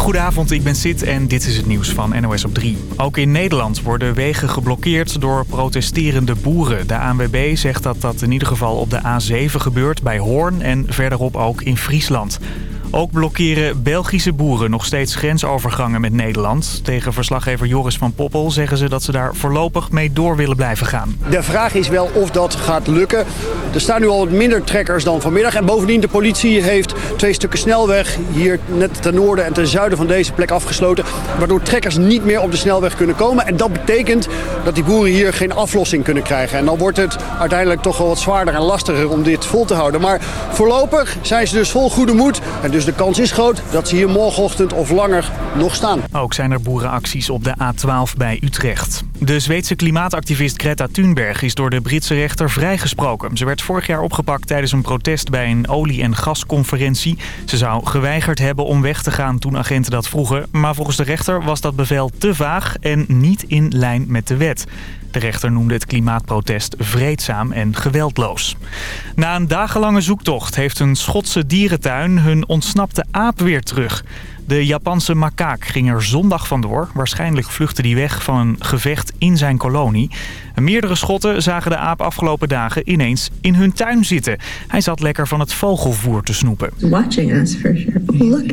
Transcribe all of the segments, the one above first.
Goedenavond, ik ben Sid en dit is het nieuws van NOS op 3. Ook in Nederland worden wegen geblokkeerd door protesterende boeren. De ANWB zegt dat dat in ieder geval op de A7 gebeurt bij Hoorn en verderop ook in Friesland. Ook blokkeren Belgische boeren nog steeds grensovergangen met Nederland. Tegen verslaggever Joris van Poppel zeggen ze dat ze daar voorlopig mee door willen blijven gaan. De vraag is wel of dat gaat lukken. Er staan nu al wat minder trekkers dan vanmiddag. En bovendien, de politie heeft twee stukken snelweg hier net ten noorden en ten zuiden van deze plek afgesloten. Waardoor trekkers niet meer op de snelweg kunnen komen. En dat betekent dat die boeren hier geen aflossing kunnen krijgen. En dan wordt het uiteindelijk toch wel wat zwaarder en lastiger om dit vol te houden. Maar voorlopig zijn ze dus vol goede moed. En dus de kans is groot dat ze hier morgenochtend of langer nog staan. Ook zijn er boerenacties op de A12 bij Utrecht. De Zweedse klimaatactivist Greta Thunberg is door de Britse rechter vrijgesproken. Ze werd vorig jaar opgepakt tijdens een protest bij een olie- en gasconferentie. Ze zou geweigerd hebben om weg te gaan toen agenten dat vroegen. Maar volgens de rechter was dat bevel te vaag en niet in lijn met de wet. De rechter noemde het klimaatprotest vreedzaam en geweldloos. Na een dagenlange zoektocht heeft een Schotse dierentuin hun ontsnapte aap weer terug. De Japanse makaak ging er zondag vandoor. Waarschijnlijk vluchtte die weg van een gevecht in zijn kolonie. Meerdere Schotten zagen de aap afgelopen dagen ineens in hun tuin zitten. Hij zat lekker van het vogelvoer te snoepen. Watching us for sure. Oh, look.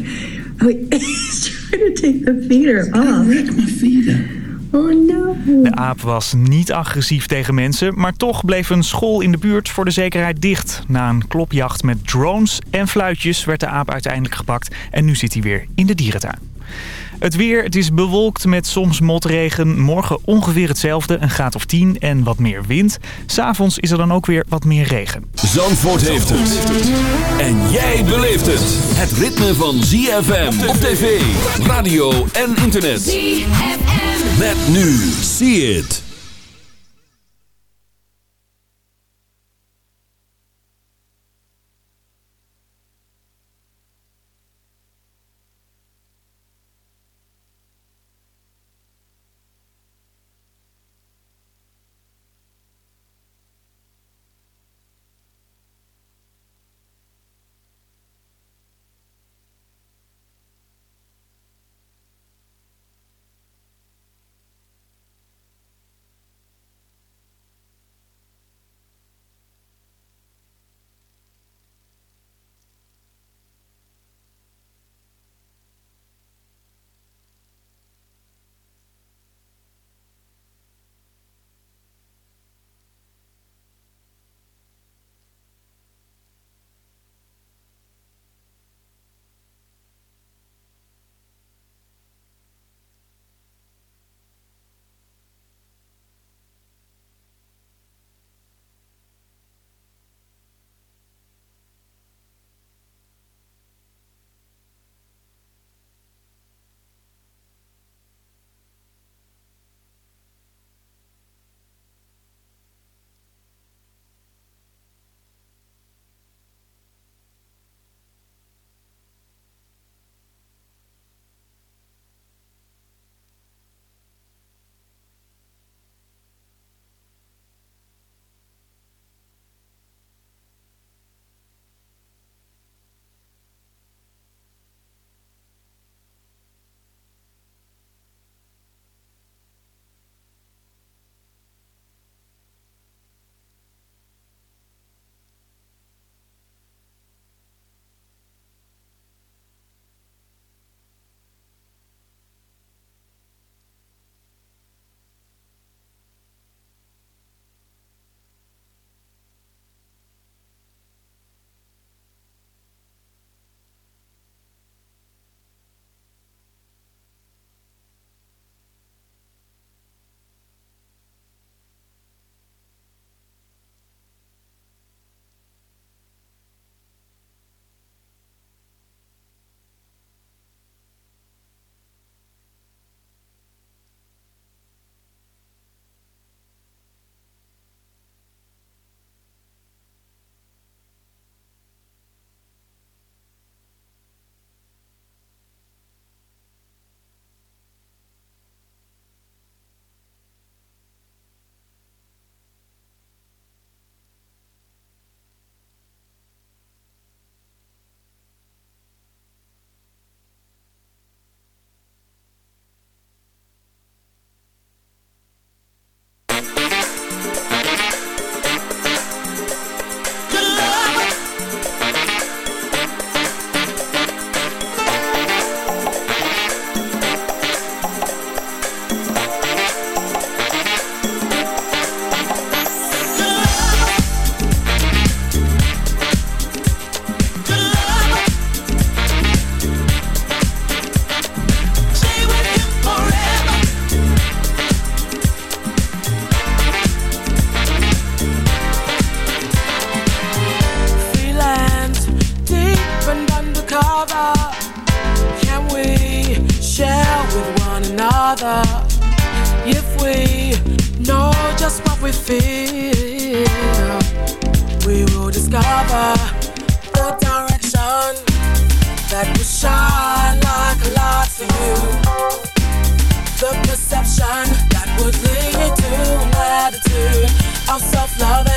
Oh, he's trying to take the feeder off. my feeder. Oh no. De aap was niet agressief tegen mensen, maar toch bleef een school in de buurt voor de zekerheid dicht. Na een klopjacht met drones en fluitjes werd de aap uiteindelijk gepakt en nu zit hij weer in de dierentuin. Het weer, het is bewolkt met soms motregen. Morgen ongeveer hetzelfde, een graad of 10 en wat meer wind. S'avonds is er dan ook weer wat meer regen. Zandvoort heeft het. En jij beleeft het. Het ritme van ZFM op tv, radio en internet. ZFM. Met nu. See it. Don't ask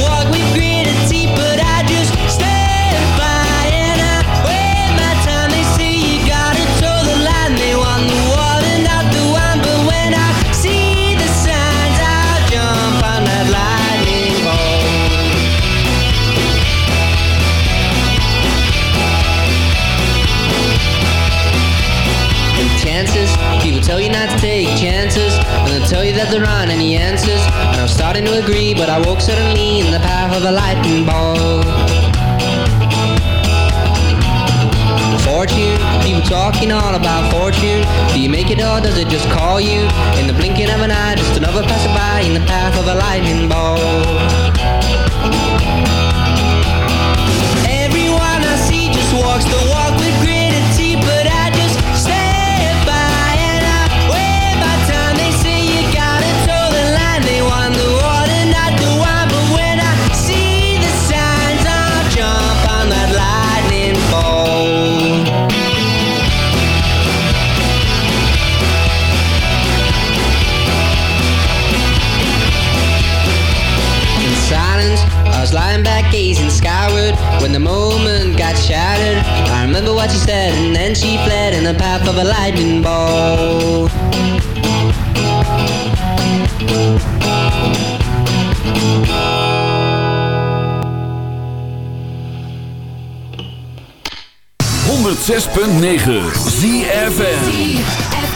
that there aren't any answers. And I'm starting to agree, but I woke suddenly in the path of a lightning bolt. Fortune, people talking all about fortune. Do you make it or does it just call you? In the blinking of an eye, just another passerby in the path of a lightning bolt. When the moment got shattered. I remember what she said, and then she fled in the path of a lightning bolt. Zes punt negen ZFM.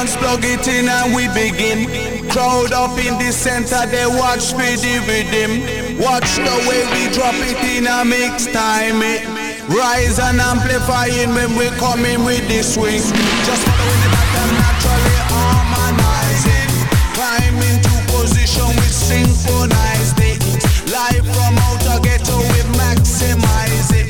Dance, plug it in and we begin. Crowd up in the center, they watch for the rhythm. Watch the way we drop it in a mix time. It rise and amplifying when we coming with the swing. Just following the pattern naturally harmonizing. Climb into position with synchronized it. Live from outer ghetto we maximize it.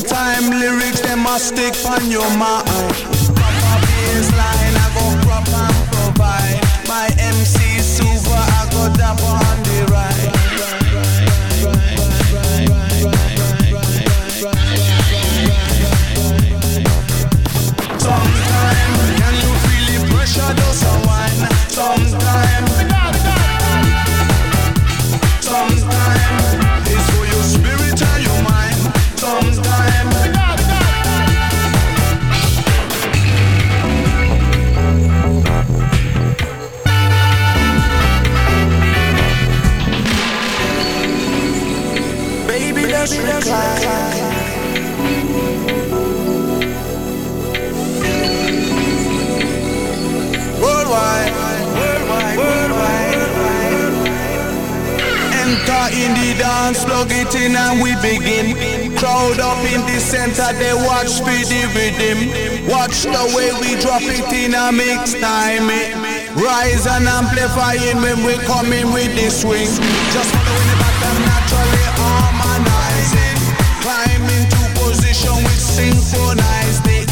Time lyrics them must stick on your mind. Begin. Crowd up in the center, they watch for the rhythm. Watch the way we drop it in a mix time. eh. Rise and amplifying when we coming with the swing. Just following the pattern naturally harmonizing. Climb into position with synchronized it.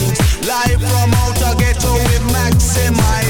Live from outer ghetto we maximize